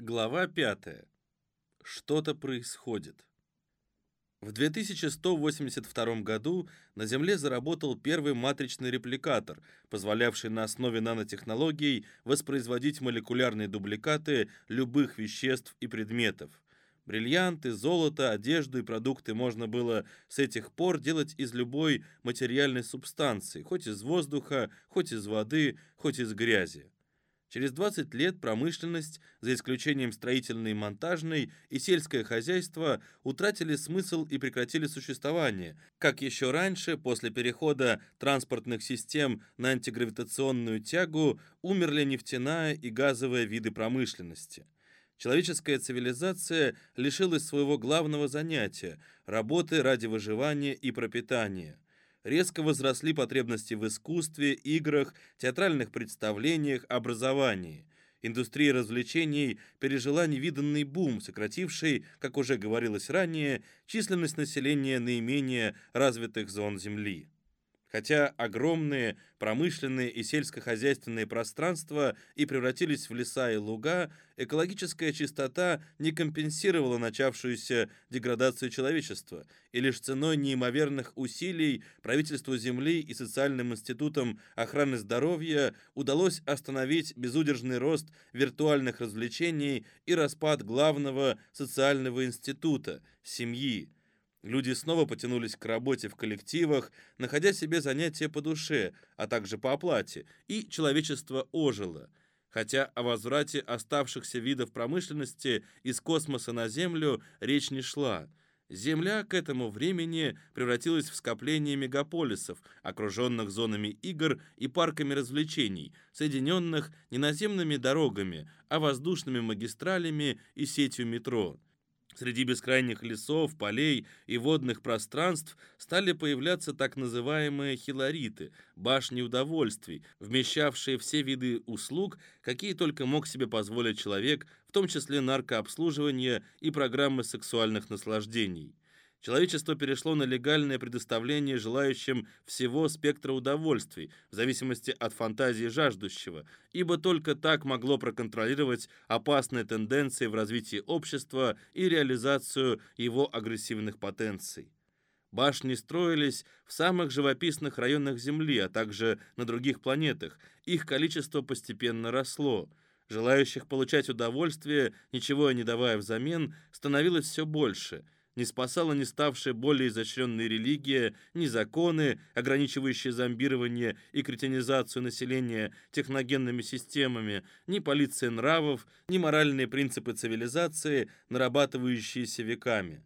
Глава 5. Что-то происходит. В 2182 году на Земле заработал первый матричный репликатор, позволявший на основе нанотехнологий воспроизводить молекулярные дубликаты любых веществ и предметов. Бриллианты, золото, одежду и продукты можно было с этих пор делать из любой материальной субстанции, хоть из воздуха, хоть из воды, хоть из грязи. Через 20 лет промышленность, за исключением строительной и монтажной, и сельское хозяйство утратили смысл и прекратили существование, как еще раньше, после перехода транспортных систем на антигравитационную тягу, умерли нефтяная и газовая виды промышленности. Человеческая цивилизация лишилась своего главного занятия – работы ради выживания и пропитания – резко возросли потребности в искусстве, играх, театральных представлениях, образовании. Индустрия развлечений пережила невиданный бум, сокративший, как уже говорилось ранее, численность населения наименее развитых зон Земли. Хотя огромные промышленные и сельскохозяйственные пространства и превратились в леса и луга, экологическая чистота не компенсировала начавшуюся деградацию человечества, и лишь ценой неимоверных усилий правительству Земли и социальным институтам охраны здоровья удалось остановить безудержный рост виртуальных развлечений и распад главного социального института – семьи, Люди снова потянулись к работе в коллективах, находя себе занятия по душе, а также по оплате, и человечество ожило. Хотя о возврате оставшихся видов промышленности из космоса на Землю речь не шла. Земля к этому времени превратилась в скопление мегаполисов, окруженных зонами игр и парками развлечений, соединенных не наземными дорогами, а воздушными магистралями и сетью метро. Среди бескрайних лесов, полей и водных пространств стали появляться так называемые хилориты, башни удовольствий, вмещавшие все виды услуг, какие только мог себе позволить человек, в том числе наркообслуживание и программы сексуальных наслаждений. Человечество перешло на легальное предоставление желающим всего спектра удовольствий, в зависимости от фантазии жаждущего, ибо только так могло проконтролировать опасные тенденции в развитии общества и реализацию его агрессивных потенций. Башни строились в самых живописных районах Земли, а также на других планетах. Их количество постепенно росло. Желающих получать удовольствие, ничего не давая взамен, становилось все больше – не спасала не ставшая более изощренной религия, ни законы, ограничивающие зомбирование и кретинизацию населения техногенными системами, ни полиция нравов, ни моральные принципы цивилизации, нарабатывающиеся веками.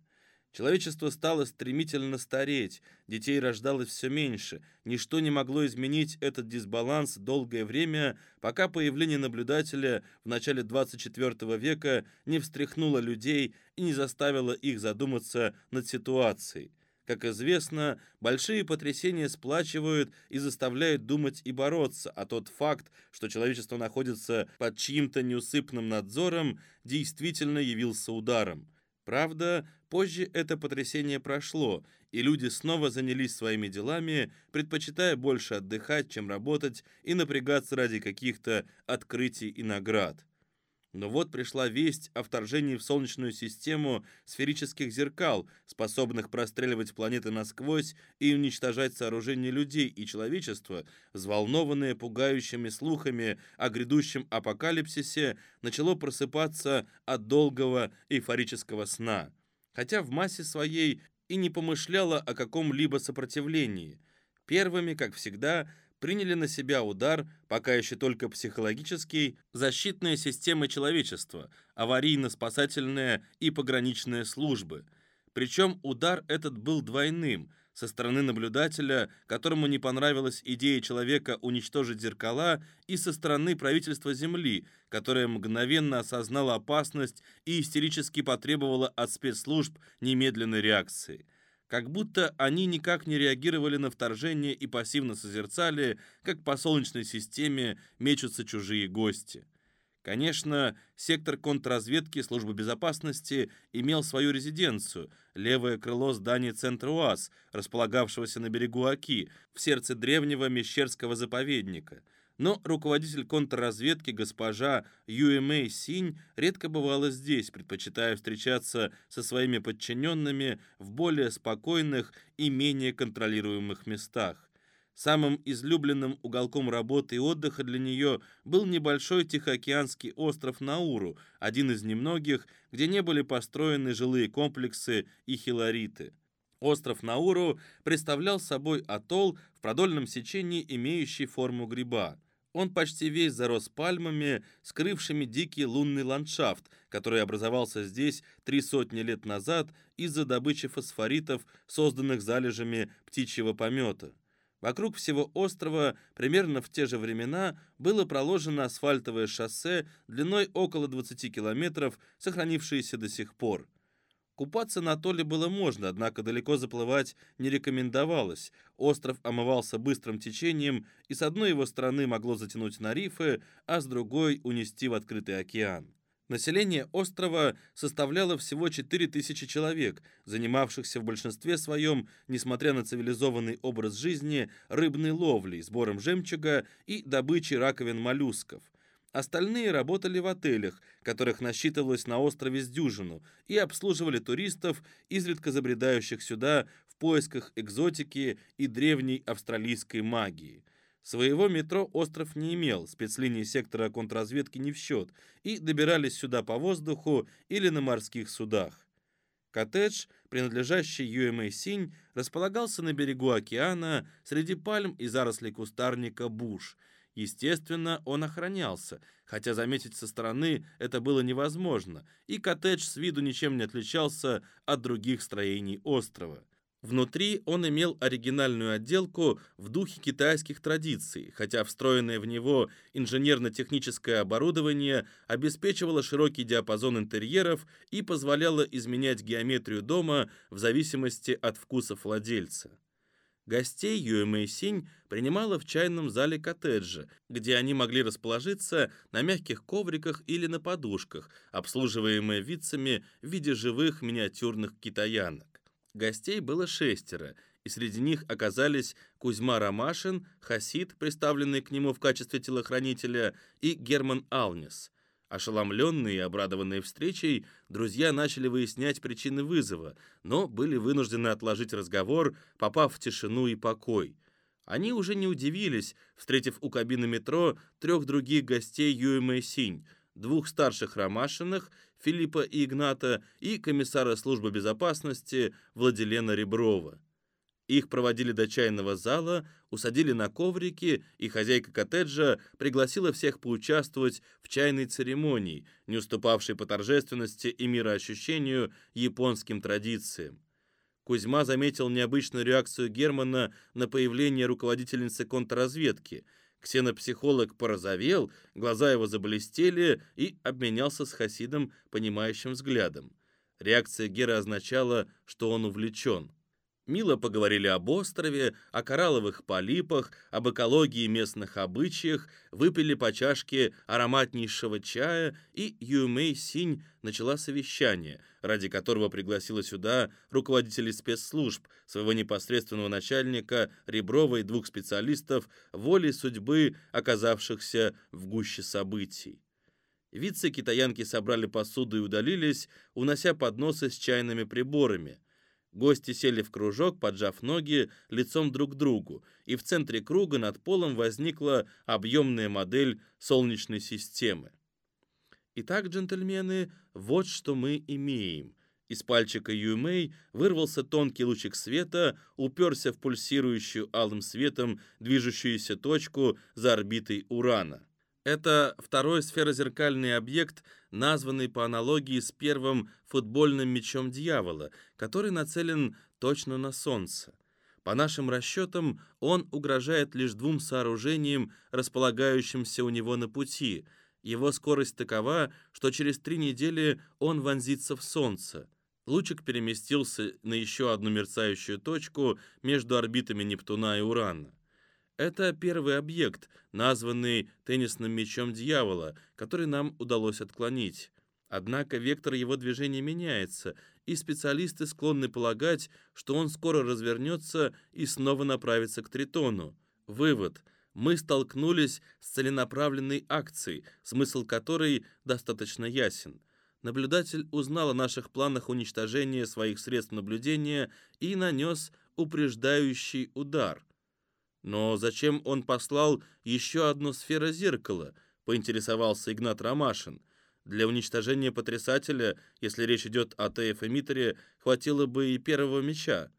Человечество стало стремительно стареть, детей рождалось все меньше. Ничто не могло изменить этот дисбаланс долгое время, пока появление наблюдателя в начале 24 века не встряхнуло людей и не заставило их задуматься над ситуацией. Как известно, большие потрясения сплачивают и заставляют думать и бороться, а тот факт, что человечество находится под чьим-то неусыпным надзором, действительно явился ударом. Правда, позже это потрясение прошло, и люди снова занялись своими делами, предпочитая больше отдыхать, чем работать и напрягаться ради каких-то открытий и наград. Но вот пришла весть о вторжении в Солнечную систему сферических зеркал, способных простреливать планеты насквозь и уничтожать сооружения людей и человечества, взволнованное пугающими слухами о грядущем апокалипсисе, начало просыпаться от долгого эйфорического сна. Хотя в массе своей и не помышляло о каком-либо сопротивлении. Первыми, как всегда, приняли на себя удар, пока еще только психологический, защитные системы человечества, аварийно-спасательные и пограничные службы. Причем удар этот был двойным – со стороны наблюдателя, которому не понравилась идея человека уничтожить зеркала, и со стороны правительства Земли, которое мгновенно осознало опасность и истерически потребовало от спецслужб немедленной реакции как будто они никак не реагировали на вторжение и пассивно созерцали, как по Солнечной системе мечутся чужие гости. Конечно, сектор контрразведки службы безопасности имел свою резиденцию, левое крыло здания центра УАЗ, располагавшегося на берегу Оки, в сердце древнего Мещерского заповедника. но руководитель контрразведки госпожа Юэмэй Синь редко бывала здесь, предпочитая встречаться со своими подчиненными в более спокойных и менее контролируемых местах. Самым излюбленным уголком работы и отдыха для нее был небольшой Тихоокеанский остров Науру, один из немногих, где не были построены жилые комплексы и хилориты. Остров Науру представлял собой атолл в продольном сечении, имеющий форму гриба. Он почти весь зарос пальмами, скрывшими дикий лунный ландшафт, который образовался здесь три сотни лет назад из-за добычи фосфоритов, созданных залежами птичьего помета. Вокруг всего острова примерно в те же времена было проложено асфальтовое шоссе длиной около 20 километров, сохранившееся до сих пор. Купаться на Толе было можно, однако далеко заплывать не рекомендовалось. Остров омывался быстрым течением, и с одной его стороны могло затянуть на рифы, а с другой унести в открытый океан. Население острова составляло всего 4000 человек, занимавшихся в большинстве своем, несмотря на цивилизованный образ жизни, рыбной ловлей, сбором жемчуга и добычей раковин моллюсков. Остальные работали в отелях, которых насчитывалось на острове с дюжину, и обслуживали туристов, изредка забредающих сюда в поисках экзотики и древней австралийской магии. Своего метро остров не имел, спецлинии сектора контрразведки не в счет, и добирались сюда по воздуху или на морских судах. Коттедж, принадлежащий UMA Синь, располагался на берегу океана среди пальм и зарослей кустарника буш. Естественно, он охранялся, хотя заметить со стороны это было невозможно, и коттедж с виду ничем не отличался от других строений острова. Внутри он имел оригинальную отделку в духе китайских традиций, хотя встроенное в него инженерно-техническое оборудование обеспечивало широкий диапазон интерьеров и позволяло изменять геометрию дома в зависимости от вкусов владельца. Гостей Юэмэй Синь принимала в чайном зале коттеджа, где они могли расположиться на мягких ковриках или на подушках, обслуживаемые вицами в виде живых миниатюрных китаянок. Гостей было шестеро, и среди них оказались Кузьма Ромашин, Хасид, представленный к нему в качестве телохранителя, и Герман Алнис. Ошеломленные и обрадованные встречей, друзья начали выяснять причины вызова, но были вынуждены отложить разговор, попав в тишину и покой. Они уже не удивились, встретив у кабины метро трех других гостей Юэмэ Синь, двух старших Ромашиных Филиппа и Игната и комиссара службы безопасности Владилена Реброва. Их проводили до чайного зала, усадили на коврики, и хозяйка коттеджа пригласила всех поучаствовать в чайной церемонии, не уступавшей по торжественности и мироощущению японским традициям. Кузьма заметил необычную реакцию Германа на появление руководительницы контрразведки – Ксенопсихолог порозовел, глаза его заблестели и обменялся с Хасидом понимающим взглядом. Реакция Гера означала, что он увлечен. Мило поговорили об острове, о коралловых полипах, об экологии местных обычаях, выпили по чашке ароматнейшего чая, и Юмей Синь начала совещание, ради которого пригласила сюда руководителей спецслужб, своего непосредственного начальника, Реброва и двух специалистов, волей судьбы, оказавшихся в гуще событий. Вице-китаянки собрали посуду и удалились, унося подносы с чайными приборами – Гости сели в кружок, поджав ноги лицом друг к другу, и в центре круга над полом возникла объемная модель Солнечной системы. Итак, джентльмены, вот что мы имеем. Из пальчика Юмэй вырвался тонкий лучик света, уперся в пульсирующую алым светом движущуюся точку за орбитой Урана. Это второй сферозеркальный объект, названный по аналогии с первым футбольным мячом дьявола, который нацелен точно на Солнце. По нашим расчетам, он угрожает лишь двум сооружениям, располагающимся у него на пути. Его скорость такова, что через три недели он вонзится в Солнце. Лучик переместился на еще одну мерцающую точку между орбитами Нептуна и Урана. Это первый объект, названный теннисным мячом дьявола, который нам удалось отклонить. Однако вектор его движения меняется, и специалисты склонны полагать, что он скоро развернется и снова направится к Тритону. Вывод. мы столкнулись с целенаправленной акцией, смысл которой достаточно ясен. Наблюдатель узнал о наших планах уничтожения своих средств наблюдения и нанес упреждающий удар. Но зачем он послал еще одну сферу зеркала, поинтересовался Игнат Ромашин. Для уничтожения потрясателя, если речь идет о ТФ-эмиттере, хватило бы и первого меча.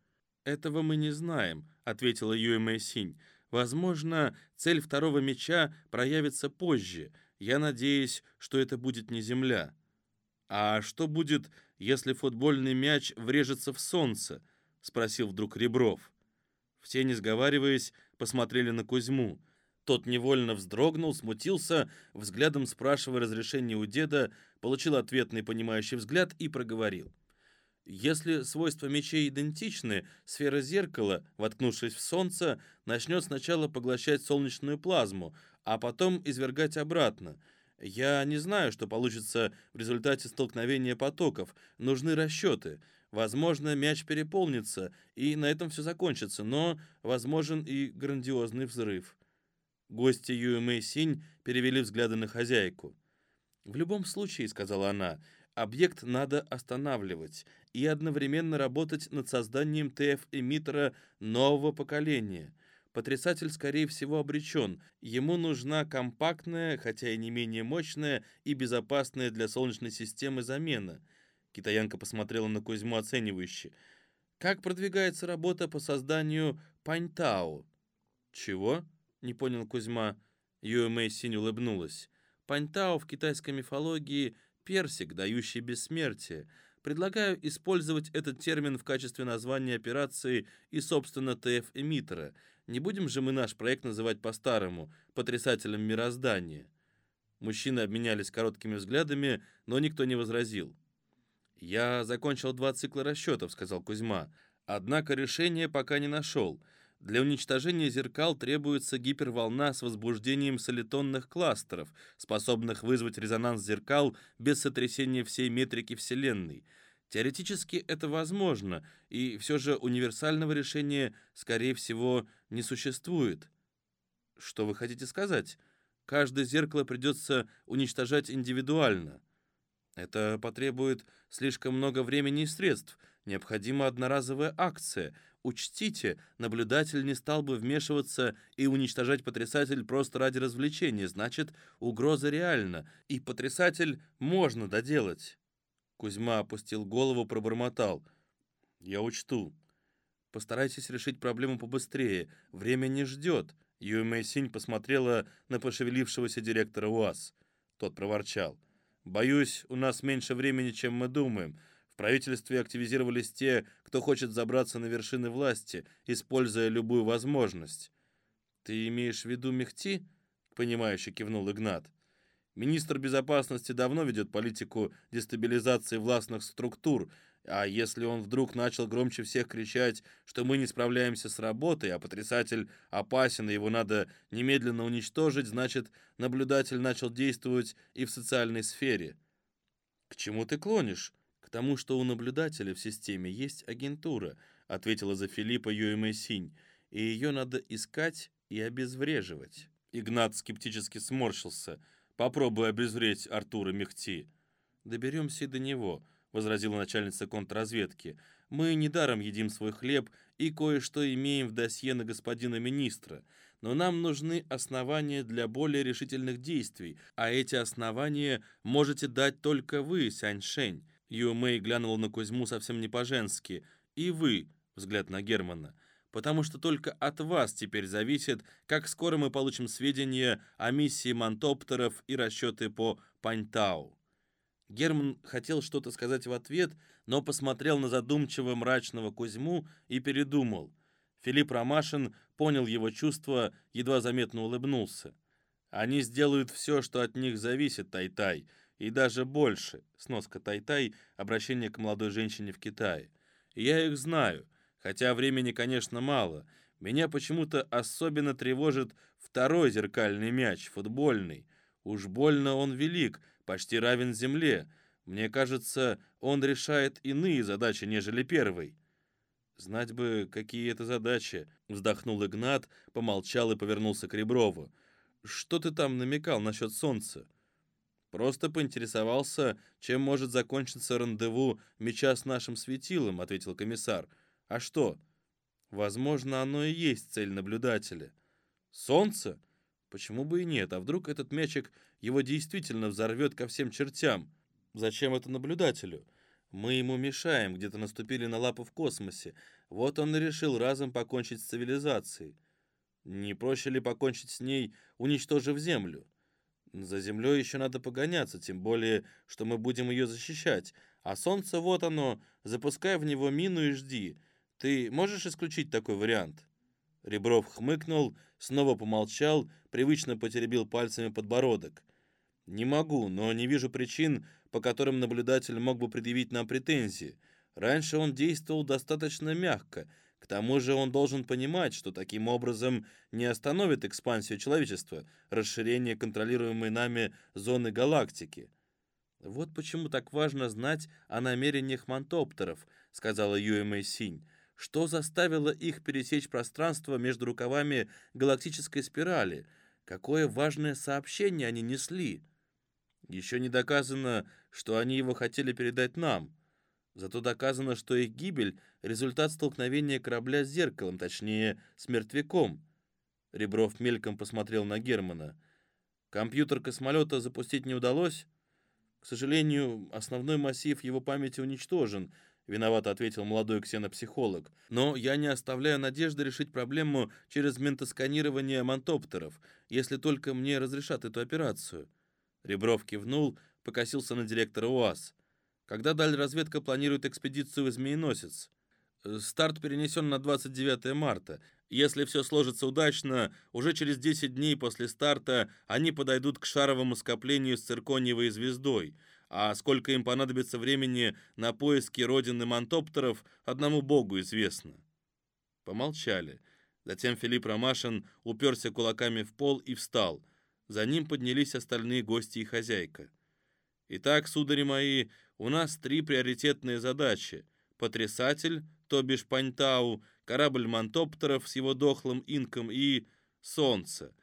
«Этого мы не знаем», — ответила Юэмэ Синь. «Возможно, цель второго меча проявится позже. Я надеюсь, что это будет не Земля». «А что будет, если футбольный мяч врежется в солнце?» — спросил вдруг Ребров. Все, не сговариваясь, посмотрели на Кузьму. Тот невольно вздрогнул, смутился, взглядом спрашивая разрешения у деда, получил ответный понимающий взгляд и проговорил. Если свойства мечей идентичны, сфера зеркала, воткнувшись в солнце, начнет сначала поглощать солнечную плазму, а потом извергать обратно. Я не знаю, что получится в результате столкновения потоков. Нужны расчеты. Возможно, мяч переполнится, и на этом все закончится, но возможен и грандиозный взрыв. Гости Юэмэй Синь перевели взгляды на хозяйку. «В любом случае», — сказала она, — «объект надо останавливать и одновременно работать над созданием ТФ-эмиттера нового поколения. Потрясатель, скорее всего, обречен. Ему нужна компактная, хотя и не менее мощная и безопасная для Солнечной системы замена. Китаянка посмотрела на Кузьму оценивающе. «Как продвигается работа по созданию Паньтау?» «Чего?» — не понял Кузьма. Юэмэй Синь улыбнулась. «Паньтау в китайской мифологии — персик, дающий бессмертие. Предлагаю использовать этот термин в качестве названия операции и, собственно, ТФ-эмиттера. Не будем же мы наш проект называть по-старому, потрясателем мироздания. Мужчины обменялись короткими взглядами, но никто не возразил. «Я закончил два цикла расчетов», — сказал Кузьма. «Однако решение пока не нашел. Для уничтожения зеркал требуется гиперволна с возбуждением солитонных кластеров, способных вызвать резонанс зеркал без сотрясения всей метрики Вселенной. Теоретически это возможно, и все же универсального решения, скорее всего, не существует. Что вы хотите сказать? Каждое зеркало придется уничтожать индивидуально. Это потребует слишком много времени и средств. Необходима одноразовая акция — Учтите, наблюдатель не стал бы вмешиваться и уничтожать потрясатель просто ради развлечения, значит, угроза реальна, и потрясатель можно доделать. Кузьма опустил голову, пробормотал. «Я учту. Постарайтесь решить проблему побыстрее. Время не ждет». Юэмэй Синь посмотрела на пошевелившегося директора УАЗ. Тот проворчал. «Боюсь, у нас меньше времени, чем мы думаем. В правительстве активизировались те, кто хочет забраться на вершины власти, используя любую возможность. «Ты имеешь в виду Мехти?» — понимающе кивнул Игнат. «Министр безопасности давно ведет политику дестабилизации властных структур, а если он вдруг начал громче всех кричать, что мы не справляемся с работой, а потрясатель опасен и его надо немедленно уничтожить, значит, наблюдатель начал действовать и в социальной сфере». «К чему ты клонишь?» тому, что у наблюдателя в системе есть агентура», ответила за Филиппа Юэмэ Синь, «и ее надо искать и обезвреживать». Игнат скептически сморщился. «Попробуй обезвредить Артура Мехти». «Доберемся и до него», — возразила начальница контрразведки. «Мы недаром едим свой хлеб и кое-что имеем в досье на господина министра, но нам нужны основания для более решительных действий, а эти основания можете дать только вы, Сяньшень. Юмэй глянул на Кузьму совсем не по-женски. «И вы», — взгляд на Германа, «потому что только от вас теперь зависит, как скоро мы получим сведения о миссии мантоптеров и расчеты по Паньтау». Герман хотел что-то сказать в ответ, но посмотрел на задумчиво мрачного Кузьму и передумал. Филипп Ромашин понял его чувства, едва заметно улыбнулся. «Они сделают все, что от них зависит, Тай-Тай и даже больше. Сноска Тай-Тай, обращение к молодой женщине в Китае. я их знаю, хотя времени, конечно, мало. Меня почему-то особенно тревожит второй зеркальный мяч, футбольный. Уж больно он велик, почти равен земле. Мне кажется, он решает иные задачи, нежели первый. Знать бы, какие это задачи. Вздохнул Игнат, помолчал и повернулся к Реброву. Что ты там намекал насчет солнца? Просто поинтересовался, чем может закончиться рандеву меча с нашим светилом, ответил комиссар. А что? Возможно, оно и есть цель наблюдателя. Солнце? Почему бы и нет? А вдруг этот мячик его действительно взорвет ко всем чертям? Зачем это наблюдателю? Мы ему мешаем, где-то наступили на лапу в космосе. Вот он и решил разом покончить с цивилизацией. Не проще ли покончить с ней, уничтожив Землю? За Землей еще надо погоняться, тем более, что мы будем ее защищать. А Солнце вот оно, запускай в него мину и жди. Ты можешь исключить такой вариант?» Ребров хмыкнул, снова помолчал, привычно потеребил пальцами подбородок. «Не могу, но не вижу причин, по которым наблюдатель мог бы предъявить нам претензии. Раньше он действовал достаточно мягко. К тому же он должен понимать, что таким образом не остановит экспансию человечества, расширение контролируемой нами зоны галактики». «Вот почему так важно знать о намерениях мантоптеров», — сказала Юэ Синь что заставило их пересечь пространство между рукавами галактической спирали, какое важное сообщение они несли. Еще не доказано, что они его хотели передать нам. Зато доказано, что их гибель — результат столкновения корабля с зеркалом, точнее, с мертвяком. Ребров мельком посмотрел на Германа. Компьютер космолета запустить не удалось? К сожалению, основной массив его памяти уничтожен —— виновато ответил молодой ксенопсихолог. «Но я не оставляю надежды решить проблему через ментосканирование мантоптеров, если только мне разрешат эту операцию». Ребров кивнул, покосился на директора УАЗ. «Когда даль разведка планирует экспедицию в Змееносец?» «Старт перенесен на 29 марта. Если все сложится удачно, уже через 10 дней после старта они подойдут к шаровому скоплению с циркониевой звездой» а сколько им понадобится времени на поиски родины мантоптеров, одному богу известно. Помолчали. Затем Филипп Ромашин уперся кулаками в пол и встал. За ним поднялись остальные гости и хозяйка. «Итак, судари мои, у нас три приоритетные задачи. Потрясатель, то бишь Паньтау, корабль мантоптеров с его дохлым инком и солнце.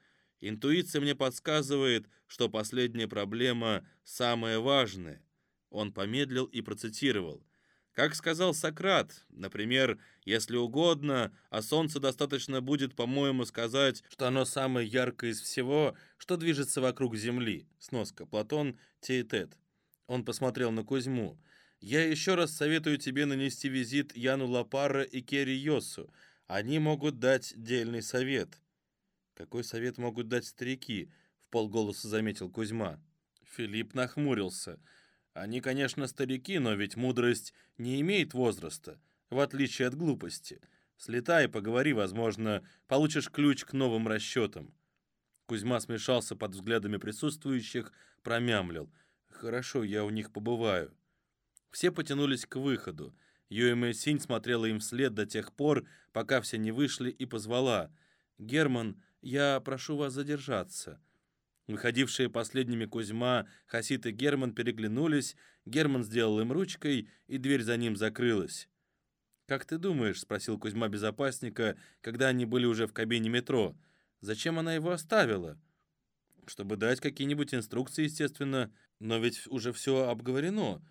Интуиция мне подсказывает, что последняя проблема самая важная. Он помедлил и процитировал. Как сказал Сократ, например, если угодно, а солнце достаточно будет, по-моему, сказать, что оно самое яркое из всего, что движется вокруг Земли. Сноска. Платон, Теетет. Он посмотрел на Кузьму. Я еще раз советую тебе нанести визит Яну Лапара и Керри Йосу. Они могут дать дельный совет. Какой совет могут дать старики? В полголоса заметил Кузьма. Филипп нахмурился. Они, конечно, старики, но ведь мудрость не имеет возраста, в отличие от глупости. Слетай, поговори, возможно, получишь ключ к новым расчетам. Кузьма смешался под взглядами присутствующих, промямлил. «Хорошо, я у них побываю». Все потянулись к выходу. Юэмэ Синь смотрела им вслед до тех пор, пока все не вышли, и позвала. «Герман, я прошу вас задержаться». Выходившие последними Кузьма, Хасит и Герман переглянулись, Герман сделал им ручкой, и дверь за ним закрылась. «Как ты думаешь?» — спросил Кузьма безопасника, когда они были уже в кабине метро. «Зачем она его оставила?» «Чтобы дать какие-нибудь инструкции, естественно. Но ведь уже все обговорено.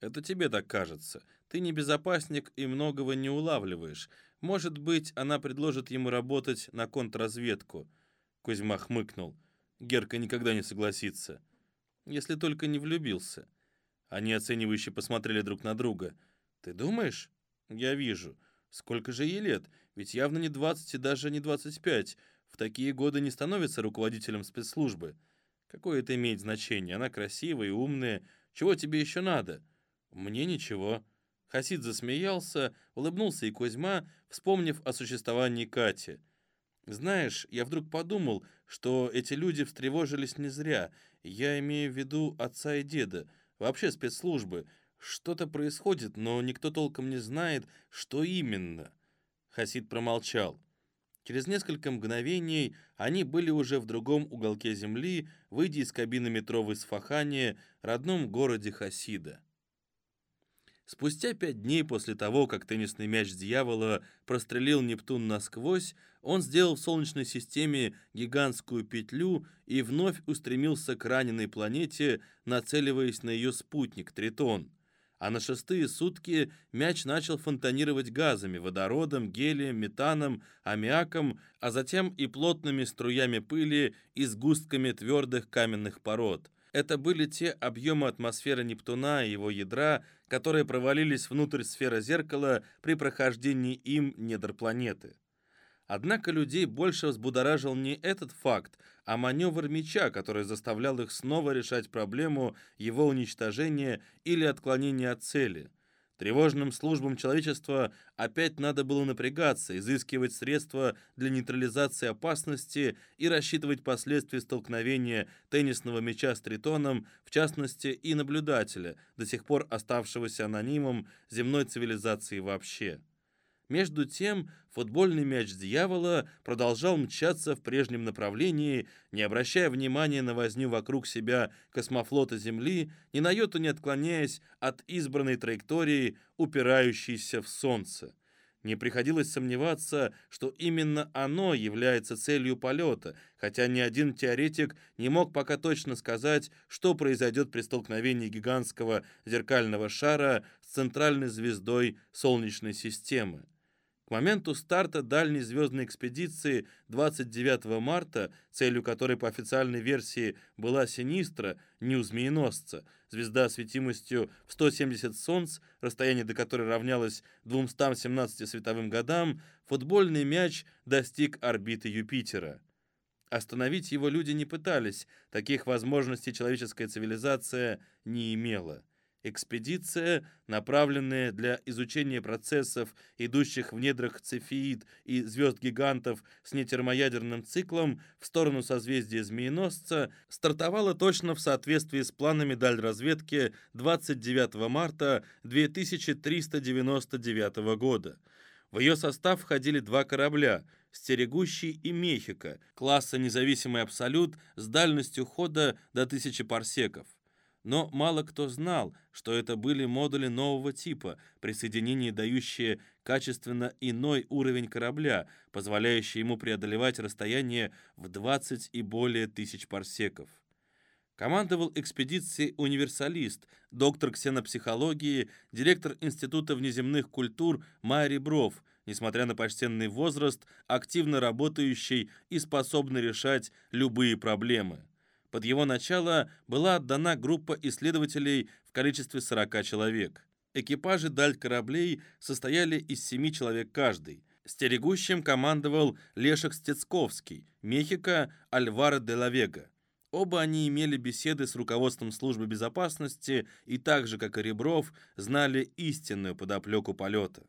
Это тебе так кажется. Ты не безопасник и многого не улавливаешь. Может быть, она предложит ему работать на контрразведку. Кузьма хмыкнул. Герка никогда не согласится. Если только не влюбился. Они оценивающе посмотрели друг на друга. «Ты думаешь?» «Я вижу. Сколько же ей лет? Ведь явно не 20 и даже не 25. В такие годы не становится руководителем спецслужбы. Какое это имеет значение? Она красивая и умная. Чего тебе еще надо?» «Мне ничего». Хасид засмеялся, улыбнулся и Кузьма, вспомнив о существовании Кати. «Знаешь, я вдруг подумал, что эти люди встревожились не зря. Я имею в виду отца и деда, вообще спецслужбы. Что-то происходит, но никто толком не знает, что именно». Хасид промолчал. Через несколько мгновений они были уже в другом уголке земли, выйдя из кабины метро в Исфахане, родном городе Хасида. Спустя пять дней после того, как теннисный мяч дьявола прострелил Нептун насквозь, он сделал в Солнечной системе гигантскую петлю и вновь устремился к раненой планете, нацеливаясь на ее спутник Тритон. А на шестые сутки мяч начал фонтанировать газами, водородом, гелием, метаном, аммиаком, а затем и плотными струями пыли и сгустками твердых каменных пород. Это были те объемы атмосферы Нептуна и его ядра, которые провалились внутрь сферы зеркала при прохождении им недр планеты. Однако людей больше взбудоражил не этот факт, а маневр меча, который заставлял их снова решать проблему его уничтожения или отклонения от цели. Тревожным службам человечества опять надо было напрягаться, изыскивать средства для нейтрализации опасности и рассчитывать последствия столкновения теннисного мяча с тритоном, в частности и наблюдателя, до сих пор оставшегося анонимом земной цивилизации вообще. Между тем, футбольный мяч дьявола продолжал мчаться в прежнем направлении, не обращая внимания на возню вокруг себя космофлота Земли, ни на йоту не отклоняясь от избранной траектории, упирающейся в Солнце. Не приходилось сомневаться, что именно оно является целью полета, хотя ни один теоретик не мог пока точно сказать, что произойдет при столкновении гигантского зеркального шара с центральной звездой Солнечной системы. К моменту старта дальней звездной экспедиции 29 марта, целью которой по официальной версии была Синистра, не у Змееносца, звезда светимостью в 170 солнц, расстояние до которой равнялось 217 световым годам, футбольный мяч достиг орбиты Юпитера. Остановить его люди не пытались, таких возможностей человеческая цивилизация не имела. Экспедиция, направленная для изучения процессов, идущих в недрах цефеид и звезд-гигантов с нетермоядерным циклом в сторону созвездия Змееносца, стартовала точно в соответствии с планами дальразведки 29 марта 2399 года. В ее состав входили два корабля «Стерегущий» и «Мехико» класса «Независимый Абсолют» с дальностью хода до 1000 парсеков но мало кто знал, что это были модули нового типа, присоединение дающие качественно иной уровень корабля, позволяющий ему преодолевать расстояние в 20 и более тысяч парсеков. Командовал экспедицией универсалист, доктор ксенопсихологии, директор Института внеземных культур Майя Ребров, несмотря на почтенный возраст, активно работающий и способный решать любые проблемы. Под его начало была отдана группа исследователей в количестве 40 человек. Экипажи даль кораблей состояли из 7 человек каждый. Стерегущим командовал Лешек Стецковский, Мехико Альваро де ла Вега. Оба они имели беседы с руководством службы безопасности и так же, как и Ребров, знали истинную подоплеку полета.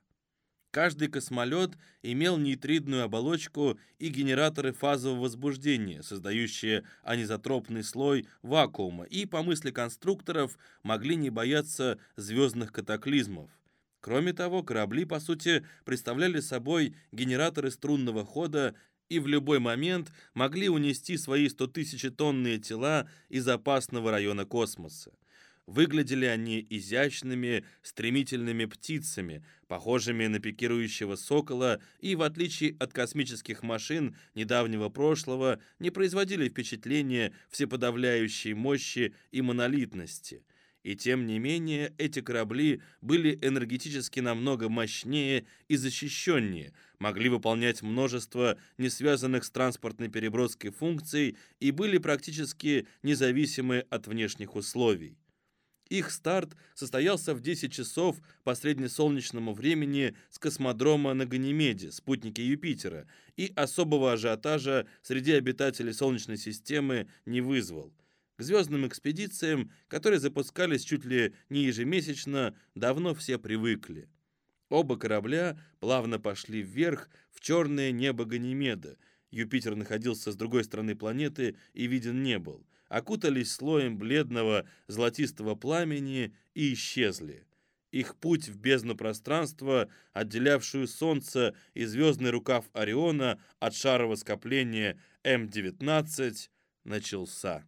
Каждый космолет имел нейтридную оболочку и генераторы фазового возбуждения, создающие анизотропный слой вакуума, и, по мысли конструкторов, могли не бояться звездных катаклизмов. Кроме того, корабли, по сути, представляли собой генераторы струнного хода и в любой момент могли унести свои 100-тысячетонные тела из опасного района космоса. Выглядели они изящными, стремительными птицами, похожими на пикирующего сокола, и, в отличие от космических машин недавнего прошлого, не производили впечатления всеподавляющей мощи и монолитности. И тем не менее, эти корабли были энергетически намного мощнее и защищеннее, могли выполнять множество не связанных с транспортной переброской функций и были практически независимы от внешних условий. Их старт состоялся в 10 часов по среднесолнечному времени с космодрома на Ганимеде, спутнике Юпитера, и особого ажиотажа среди обитателей Солнечной системы не вызвал. К звездным экспедициям, которые запускались чуть ли не ежемесячно, давно все привыкли. Оба корабля плавно пошли вверх в черное небо Ганимеда. Юпитер находился с другой стороны планеты и виден не был – окутались слоем бледного золотистого пламени и исчезли. Их путь в бездну пространства, отделявшую Солнце и звездный рукав Ориона от шарового скопления М-19, начался.